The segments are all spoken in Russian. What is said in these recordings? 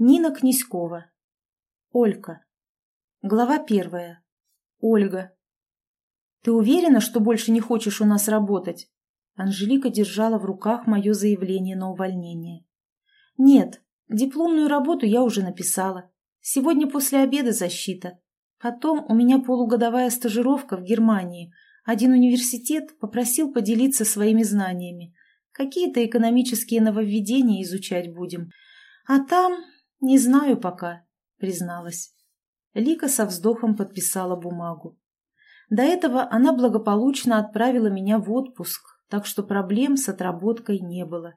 Нина Князькова. Олька. Глава первая. Ольга. «Ты уверена, что больше не хочешь у нас работать?» Анжелика держала в руках мое заявление на увольнение. «Нет, дипломную работу я уже написала. Сегодня после обеда защита. Потом у меня полугодовая стажировка в Германии. Один университет попросил поделиться своими знаниями. Какие-то экономические нововведения изучать будем. А там «Не знаю пока», — призналась. Лика со вздохом подписала бумагу. До этого она благополучно отправила меня в отпуск, так что проблем с отработкой не было.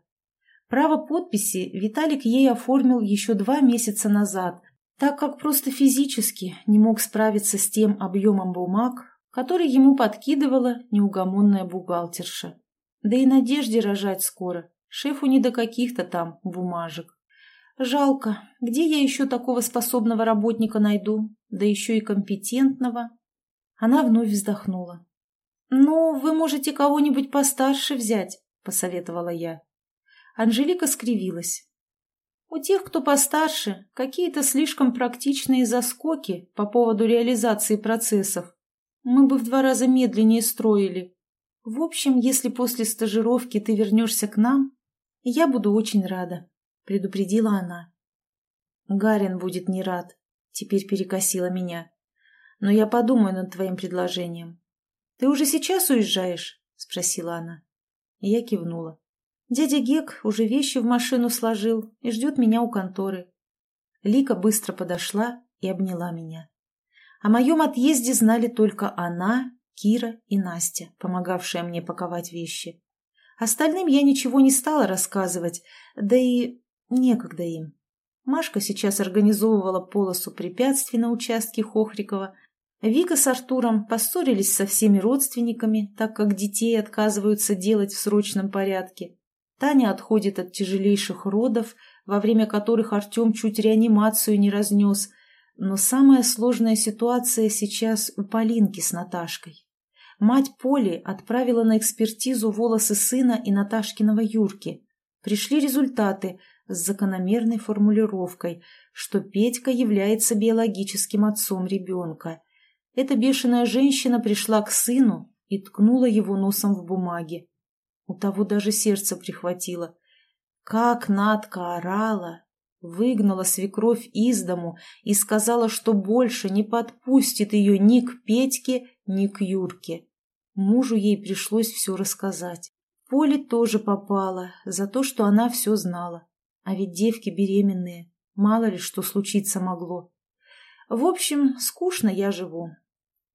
Право подписи Виталик ей оформил еще два месяца назад, так как просто физически не мог справиться с тем объемом бумаг, который ему подкидывала неугомонная бухгалтерша. Да и надежде рожать скоро, шефу не до каких-то там бумажек. Жалко, где я еще такого способного работника найду, да еще и компетентного? Она вновь вздохнула. «Ну, вы можете кого-нибудь постарше взять», — посоветовала я. Анжелика скривилась. «У тех, кто постарше, какие-то слишком практичные заскоки по поводу реализации процессов. Мы бы в два раза медленнее строили. В общем, если после стажировки ты вернешься к нам, я буду очень рада». — предупредила она. «Гарин будет не рад», — теперь перекосила меня. «Но я подумаю над твоим предложением». «Ты уже сейчас уезжаешь?» — спросила она. я кивнула. Дядя Гек уже вещи в машину сложил и ждет меня у конторы. Лика быстро подошла и обняла меня. О моем отъезде знали только она, Кира и Настя, помогавшая мне паковать вещи. Остальным я ничего не стала рассказывать, да и Некогда им. Машка сейчас организовывала полосу препятствий на участке Хохрикова. Вика с Артуром поссорились со всеми родственниками, так как детей отказываются делать в срочном порядке. Таня отходит от тяжелейших родов, во время которых Артем чуть реанимацию не разнес. Но самая сложная ситуация сейчас у Полинки с Наташкой. Мать Поли отправила на экспертизу волосы сына и Наташкиного Юрки. Пришли результаты – с закономерной формулировкой, что Петька является биологическим отцом ребенка. Эта бешеная женщина пришла к сыну и ткнула его носом в бумаге. У того даже сердце прихватило. Как Надка орала, выгнала свекровь из дому и сказала, что больше не подпустит ее ни к Петьке, ни к Юрке. Мужу ей пришлось все рассказать. Поле тоже попала за то, что она все знала. А ведь девки беременные, мало ли что случиться могло. В общем, скучно я живу.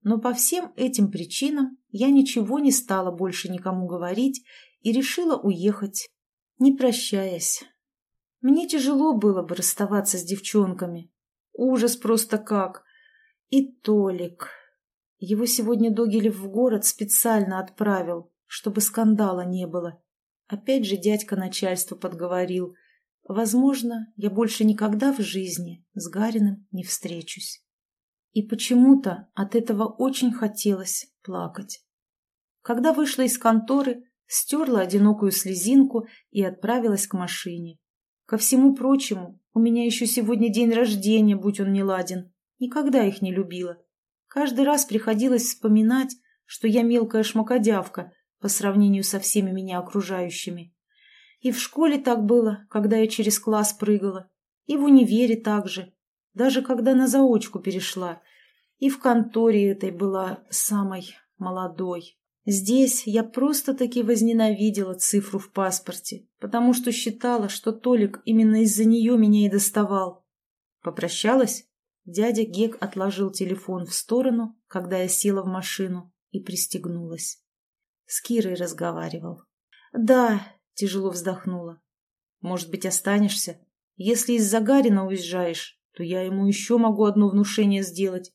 Но по всем этим причинам я ничего не стала больше никому говорить и решила уехать, не прощаясь. Мне тяжело было бы расставаться с девчонками. Ужас просто как. И Толик. Его сегодня Догилев в город специально отправил, чтобы скандала не было. Опять же дядька начальство подговорил – Возможно, я больше никогда в жизни с Гариным не встречусь. И почему-то от этого очень хотелось плакать. Когда вышла из конторы, стерла одинокую слезинку и отправилась к машине. Ко всему прочему, у меня еще сегодня день рождения, будь он не ладен. Никогда их не любила. Каждый раз приходилось вспоминать, что я мелкая шмакодявка по сравнению со всеми меня окружающими. И в школе так было, когда я через класс прыгала. И в универе так же. Даже когда на заочку перешла. И в конторе этой была самой молодой. Здесь я просто-таки возненавидела цифру в паспорте, потому что считала, что Толик именно из-за нее меня и доставал. Попрощалась? Дядя Гек отложил телефон в сторону, когда я села в машину и пристегнулась. С Кирой разговаривал. Да, Тяжело вздохнула. «Может быть, останешься? Если из-за Гарина уезжаешь, то я ему еще могу одно внушение сделать».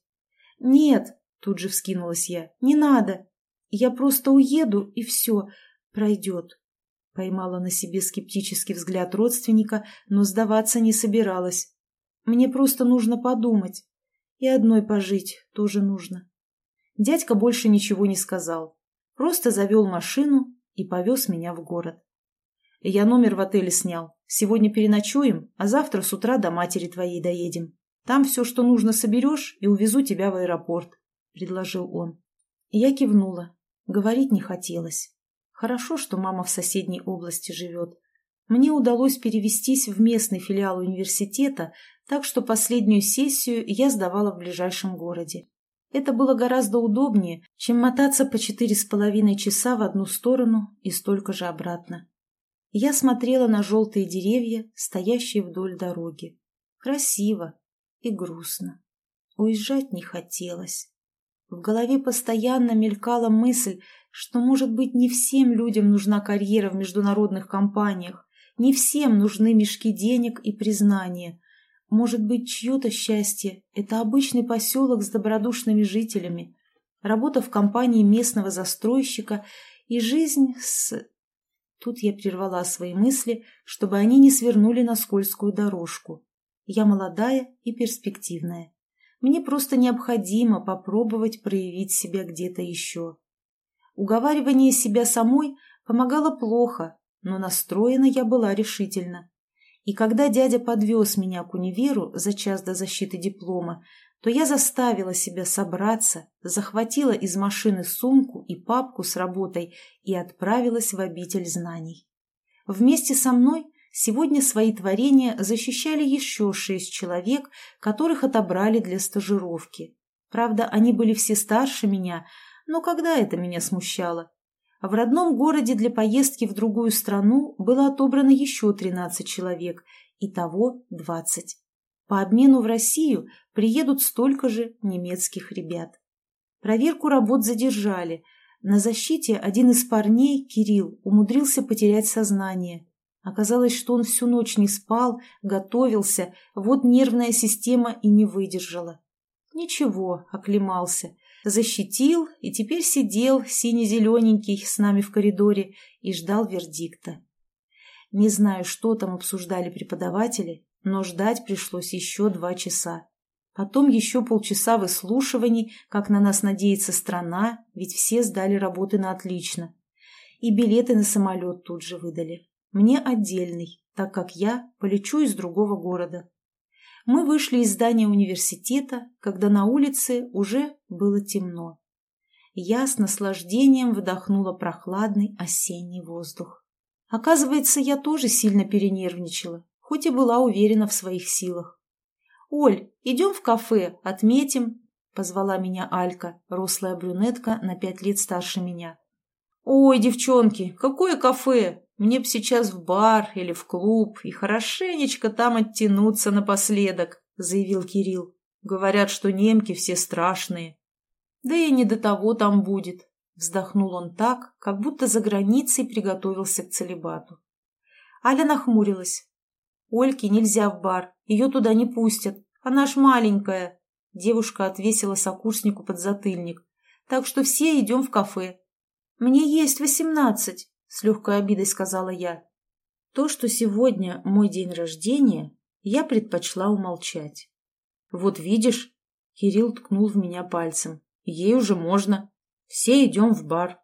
«Нет», — тут же вскинулась я, — «не надо. Я просто уеду, и все, пройдет». Поймала на себе скептический взгляд родственника, но сдаваться не собиралась. «Мне просто нужно подумать. И одной пожить тоже нужно». Дядька больше ничего не сказал. Просто завел машину и повез меня в город. Я номер в отеле снял. Сегодня переночуем, а завтра с утра до матери твоей доедем. Там все, что нужно, соберешь и увезу тебя в аэропорт», — предложил он. Я кивнула. Говорить не хотелось. Хорошо, что мама в соседней области живет. Мне удалось перевестись в местный филиал университета, так что последнюю сессию я сдавала в ближайшем городе. Это было гораздо удобнее, чем мотаться по четыре с половиной часа в одну сторону и столько же обратно. Я смотрела на желтые деревья, стоящие вдоль дороги. Красиво и грустно. Уезжать не хотелось. В голове постоянно мелькала мысль, что, может быть, не всем людям нужна карьера в международных компаниях, не всем нужны мешки денег и признания. Может быть, чье-то счастье – это обычный поселок с добродушными жителями, работа в компании местного застройщика и жизнь с... Тут я прервала свои мысли, чтобы они не свернули на скользкую дорожку. Я молодая и перспективная. Мне просто необходимо попробовать проявить себя где-то еще. Уговаривание себя самой помогало плохо, но настроена я была решительно. И когда дядя подвез меня к универу за час до защиты диплома, то я заставила себя собраться, захватила из машины сумку и папку с работой и отправилась в обитель знаний. Вместе со мной Сегодня свои творения защищали еще шесть человек, которых отобрали для стажировки. Правда, они были все старше меня, но когда это меня смущало? В родном городе для поездки в другую страну было отобрано еще 13 человек, итого 20. По обмену в Россию приедут столько же немецких ребят. Проверку работ задержали. На защите один из парней, Кирилл, умудрился потерять сознание – Оказалось, что он всю ночь не спал, готовился, вот нервная система и не выдержала. Ничего, оклемался, защитил и теперь сидел, сине-зелененький, с нами в коридоре и ждал вердикта. Не знаю, что там обсуждали преподаватели, но ждать пришлось еще два часа. Потом еще полчаса выслушиваний, как на нас надеется страна, ведь все сдали работы на отлично. И билеты на самолет тут же выдали. Мне отдельный, так как я полечу из другого города. Мы вышли из здания университета, когда на улице уже было темно. Я с наслаждением вдохнула прохладный осенний воздух. Оказывается, я тоже сильно перенервничала, хоть и была уверена в своих силах. «Оль, идем в кафе, отметим», — позвала меня Алька, рослая брюнетка на пять лет старше меня. «Ой, девчонки, какое кафе? Мне б сейчас в бар или в клуб и хорошенечко там оттянуться напоследок», — заявил Кирилл. «Говорят, что немки все страшные». «Да и не до того там будет», — вздохнул он так, как будто за границей приготовился к целебату. Аля нахмурилась. «Ольке нельзя в бар, ее туда не пустят, она ж маленькая», — девушка отвесила сокурснику подзатыльник. «Так что все идем в кафе». «Мне есть восемнадцать», с легкой обидой сказала я. То, что сегодня мой день рождения, я предпочла умолчать. Вот видишь, Кирилл ткнул в меня пальцем. Ей уже можно. Все идем в бар.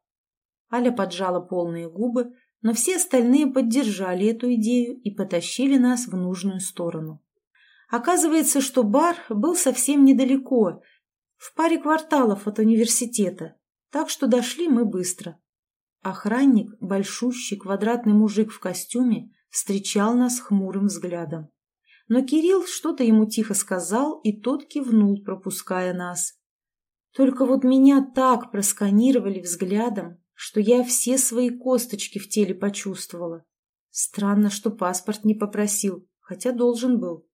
Аля поджала полные губы, но все остальные поддержали эту идею и потащили нас в нужную сторону. Оказывается, что бар был совсем недалеко, в паре кварталов от университета, так что дошли мы быстро. Охранник, большущий квадратный мужик в костюме, встречал нас хмурым взглядом. Но Кирилл что-то ему тихо сказал, и тот кивнул, пропуская нас. Только вот меня так просканировали взглядом, что я все свои косточки в теле почувствовала. Странно, что паспорт не попросил, хотя должен был.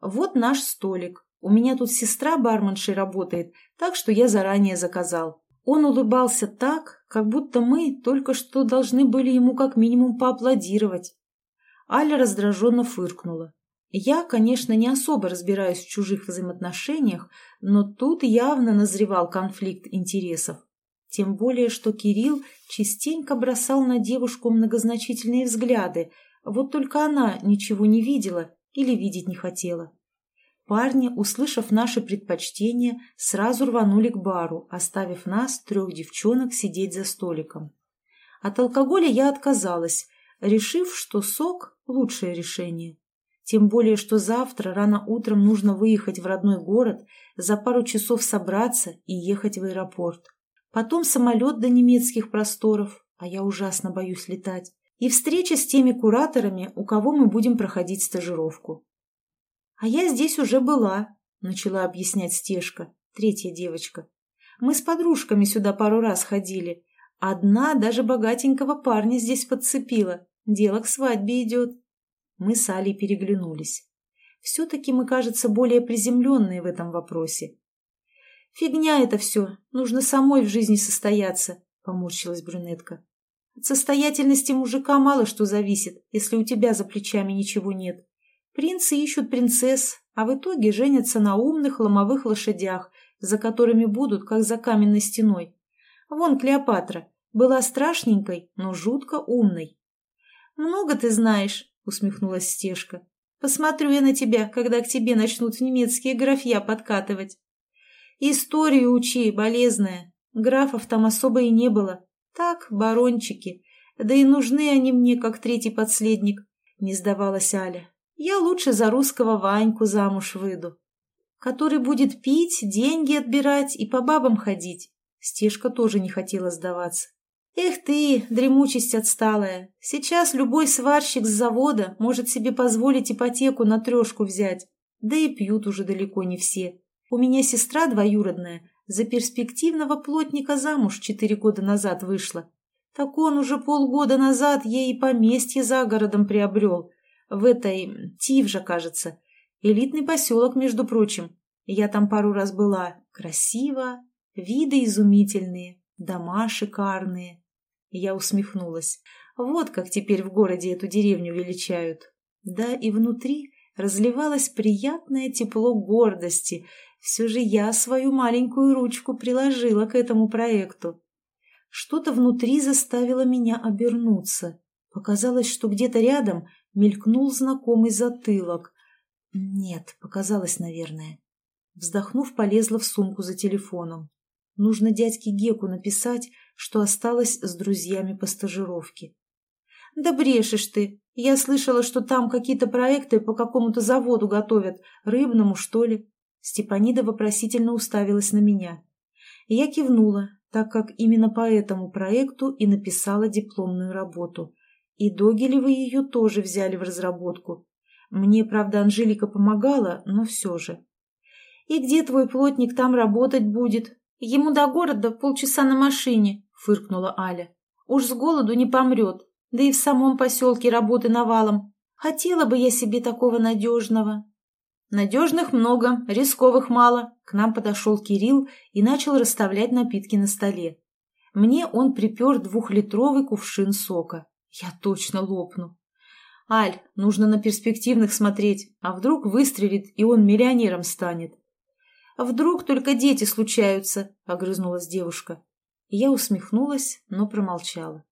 Вот наш столик. У меня тут сестра барменшей работает, так что я заранее заказал. Он улыбался так, как будто мы только что должны были ему как минимум поаплодировать. Аля раздраженно фыркнула. Я, конечно, не особо разбираюсь в чужих взаимоотношениях, но тут явно назревал конфликт интересов. Тем более, что Кирилл частенько бросал на девушку многозначительные взгляды, вот только она ничего не видела или видеть не хотела. Парни, услышав наши предпочтения, сразу рванули к бару, оставив нас, трех девчонок, сидеть за столиком. От алкоголя я отказалась. решив, что сок – лучшее решение. Тем более, что завтра рано утром нужно выехать в родной город, за пару часов собраться и ехать в аэропорт. Потом самолет до немецких просторов, а я ужасно боюсь летать, и встреча с теми кураторами, у кого мы будем проходить стажировку. «А я здесь уже была», — начала объяснять Стежка, третья девочка. «Мы с подружками сюда пару раз ходили. Одна даже богатенького парня здесь подцепила. Дело к свадьбе идет». Мы с Алей переглянулись. Все-таки мы, кажется, более приземленные в этом вопросе. «Фигня это все. Нужно самой в жизни состояться», — поморщилась брюнетка. «От состоятельности мужика мало что зависит, если у тебя за плечами ничего нет. Принцы ищут принцесс, а в итоге женятся на умных ломовых лошадях, за которыми будут, как за каменной стеной. Вон Клеопатра. Была страшненькой, но жутко умной. «Много ты знаешь», — усмехнулась Стежка. «Посмотрю я на тебя, когда к тебе начнут немецкие графья подкатывать». «Историю учи, болезная. Графов там особо и не было. Так, барончики. Да и нужны они мне, как третий подследник», — не сдавалась Аля. Я лучше за русского Ваньку замуж выйду, который будет пить, деньги отбирать и по бабам ходить. Стежка тоже не хотела сдаваться. Эх ты, дремучесть отсталая, сейчас любой сварщик с завода может себе позволить ипотеку на трешку взять. Да и пьют уже далеко не все. У меня сестра двоюродная за перспективного плотника замуж четыре года назад вышла. Так он уже полгода назад ей поместье за городом приобрел, в этой... Тивжа, кажется. Элитный поселок, между прочим. Я там пару раз была. Красиво, виды изумительные, дома шикарные. Я усмехнулась. Вот как теперь в городе эту деревню величают. Да и внутри разливалось приятное тепло гордости. Все же я свою маленькую ручку приложила к этому проекту. Что-то внутри заставило меня обернуться. Показалось, что где-то рядом мелькнул знакомый затылок. Нет, показалось, наверное. Вздохнув, полезла в сумку за телефоном. Нужно дядьке Геку написать, что осталось с друзьями по стажировке. «Да брешешь ты! Я слышала, что там какие-то проекты по какому-то заводу готовят, рыбному, что ли?» Степанида вопросительно уставилась на меня. Я кивнула, так как именно по этому проекту и написала дипломную работу. И Догилевы ее тоже взяли в разработку. Мне, правда, Анжелика помогала, но все же. «И где твой плотник там работать будет? Ему до города полчаса на машине», — фыркнула Аля. «Уж с голоду не помрет, да и в самом поселке работы навалом. Хотела бы я себе такого надежного». «Надежных много, рисковых мало», — к нам подошел Кирилл и начал расставлять напитки на столе. Мне он припер двухлитровый кувшин сока. Я точно лопну. Аль, нужно на перспективных смотреть, а вдруг выстрелит, и он миллионером станет. А вдруг только дети случаются, огрызнулась девушка. Я усмехнулась, но промолчала.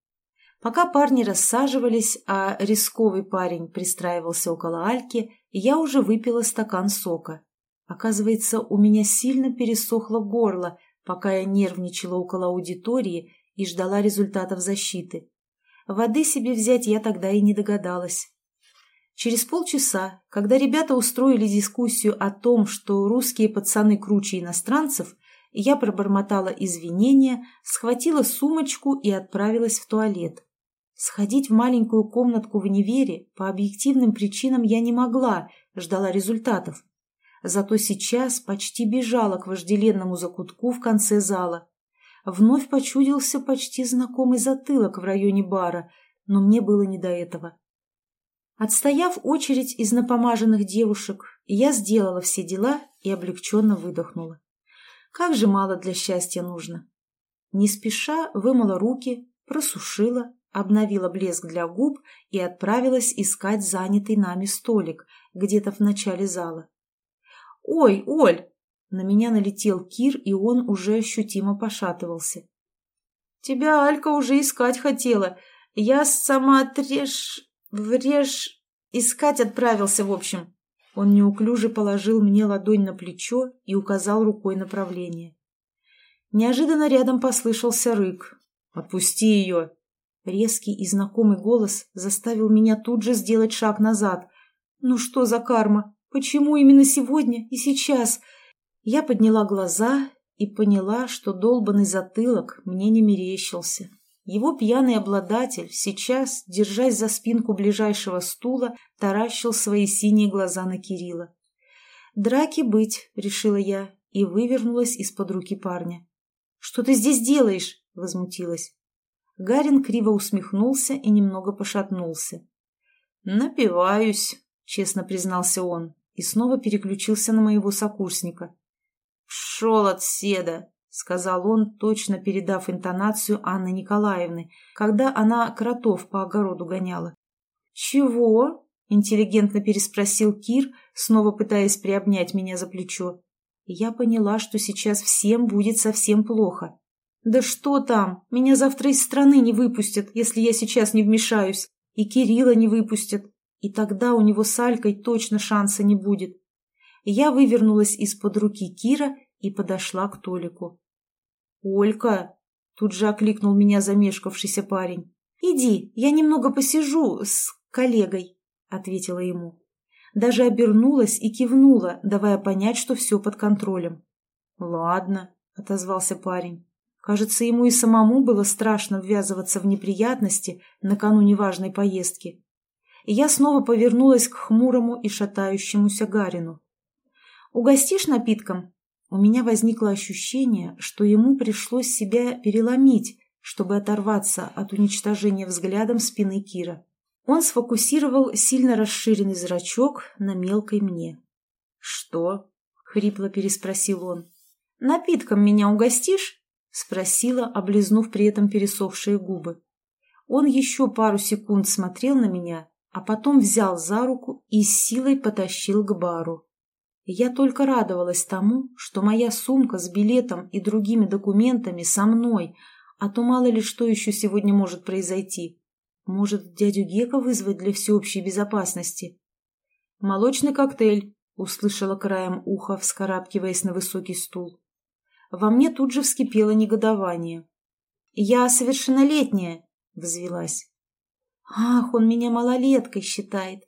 Пока парни рассаживались, а рисковый парень пристраивался около Альки, я уже выпила стакан сока. Оказывается, у меня сильно пересохло горло, пока я нервничала около аудитории и ждала результатов защиты. Воды себе взять я тогда и не догадалась. Через полчаса, когда ребята устроили дискуссию о том, что русские пацаны круче иностранцев, я пробормотала извинения, схватила сумочку и отправилась в туалет. Сходить в маленькую комнатку в универе по объективным причинам я не могла, ждала результатов. Зато сейчас почти бежала к вожделенному закутку в конце зала вновь почудился почти знакомый затылок в районе бара, но мне было не до этого. Отстояв очередь из напомаженных девушек, я сделала все дела и облегченно выдохнула. Как же мало для счастья нужно. Не спеша вымыла руки, просушила, обновила блеск для губ и отправилась искать занятый нами столик где-то в начале зала. «Ой, Оль, на меня налетел Кир, и он уже ощутимо пошатывался. «Тебя Алька уже искать хотела. Я сама трешь... врежь... искать отправился, в общем». Он неуклюже положил мне ладонь на плечо и указал рукой направление. Неожиданно рядом послышался рык. «Отпусти ее!» Резкий и знакомый голос заставил меня тут же сделать шаг назад. «Ну что за карма? Почему именно сегодня и сейчас?» Я подняла глаза и поняла, что долбанный затылок мне не мерещился. Его пьяный обладатель сейчас, держась за спинку ближайшего стула, таращил свои синие глаза на Кирилла. «Драки быть», — решила я и вывернулась из-под руки парня. «Что ты здесь делаешь?» — возмутилась. Гарин криво усмехнулся и немного пошатнулся. «Напиваюсь», — честно признался он, и снова переключился на моего сокурсника. «Пшел от седа», — сказал он, точно передав интонацию Анны Николаевны, когда она кротов по огороду гоняла. «Чего?» — интеллигентно переспросил Кир, снова пытаясь приобнять меня за плечо. Я поняла, что сейчас всем будет совсем плохо. «Да что там? Меня завтра из страны не выпустят, если я сейчас не вмешаюсь. И Кирилла не выпустят. И тогда у него с Алькой точно шанса не будет». Я вывернулась из-под руки Кира и подошла к Толику. «Олька!» — тут же окликнул меня замешкавшийся парень. «Иди, я немного посижу с коллегой», — ответила ему. Даже обернулась и кивнула, давая понять, что все под контролем. «Ладно», — отозвался парень. Кажется, ему и самому было страшно ввязываться в неприятности накануне важной поездки. И я снова повернулась к хмурому и шатающемуся Гарину. «Угостишь напитком?» У меня возникло ощущение, что ему пришлось себя переломить, чтобы оторваться от уничтожения взглядом спины Кира. Он сфокусировал сильно расширенный зрачок на мелкой мне. «Что?» — хрипло переспросил он. «Напитком меня угостишь?» Спросила, облизнув при этом пересохшие губы. Он еще пару секунд смотрел на меня, а потом взял за руку и с силой потащил к бару. Я только радовалась тому, что моя сумка с билетом и другими документами со мной, а то мало ли что еще сегодня может произойти. Может, дядю Гека вызвать для всеобщей безопасности? «Молочный коктейль», — услышала краем уха, вскарабкиваясь на высокий стул. Во мне тут же вскипело негодование. «Я совершеннолетняя!» — взвелась. «Ах, он меня малолеткой считает!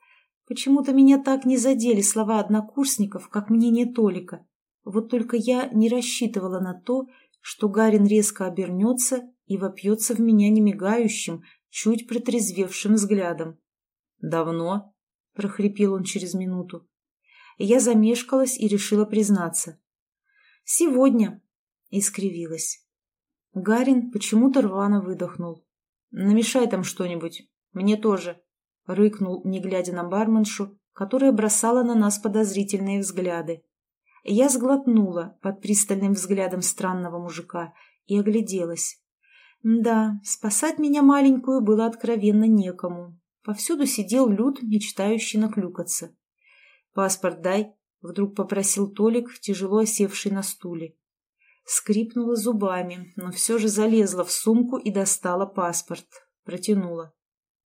Почему-то меня так не задели слова однокурсников, как мнение Толика. Вот только я не рассчитывала на то, что Гарин резко обернется и вопьется в меня немигающим, чуть протрезвевшим взглядом. «Давно?» — прохрипел он через минуту. Я замешкалась и решила признаться. «Сегодня и скривилась. Гарин почему-то рвано выдохнул. «Намешай там что-нибудь. Мне тоже», — рыкнул, не глядя на барменшу, которая бросала на нас подозрительные взгляды. Я сглотнула под пристальным взглядом странного мужика и огляделась. Да, спасать меня маленькую было откровенно некому. Повсюду сидел люд, мечтающий наклюкаться. «Паспорт дай», — вдруг попросил Толик, тяжело осевший на стуле. Скрипнула зубами, но все же залезла в сумку и достала паспорт. Протянула.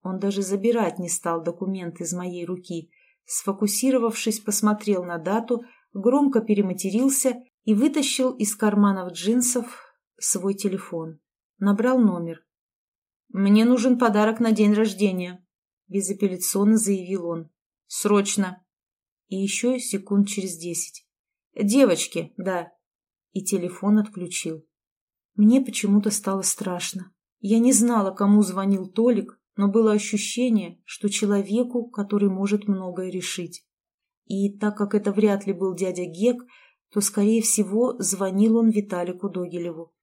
Он даже забирать не стал документ из моей руки. Сфокусировавшись, посмотрел на дату, громко перематерился и вытащил из карманов джинсов свой телефон. Набрал номер. «Мне нужен подарок на день рождения», — безапелляционно заявил он. «Срочно!» И еще секунд через десять. «Девочки, да, и телефон отключил. Мне почему-то стало страшно. Я не знала, кому звонил Толик, но было ощущение, что человеку, который может многое решить. И так как это вряд ли был дядя Гек, то, скорее всего, звонил он Виталику Догилеву.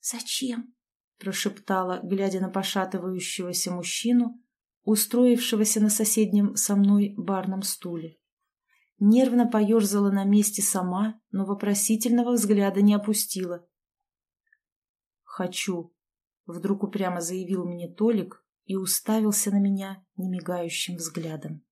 «Зачем?» – прошептала, глядя на пошатывающегося мужчину, устроившегося на соседнем со мной барном стуле. Нервно поерзала на месте сама, но вопросительного взгляда не опустила. «Хочу», — вдруг упрямо заявил мне Толик и уставился на меня немигающим взглядом.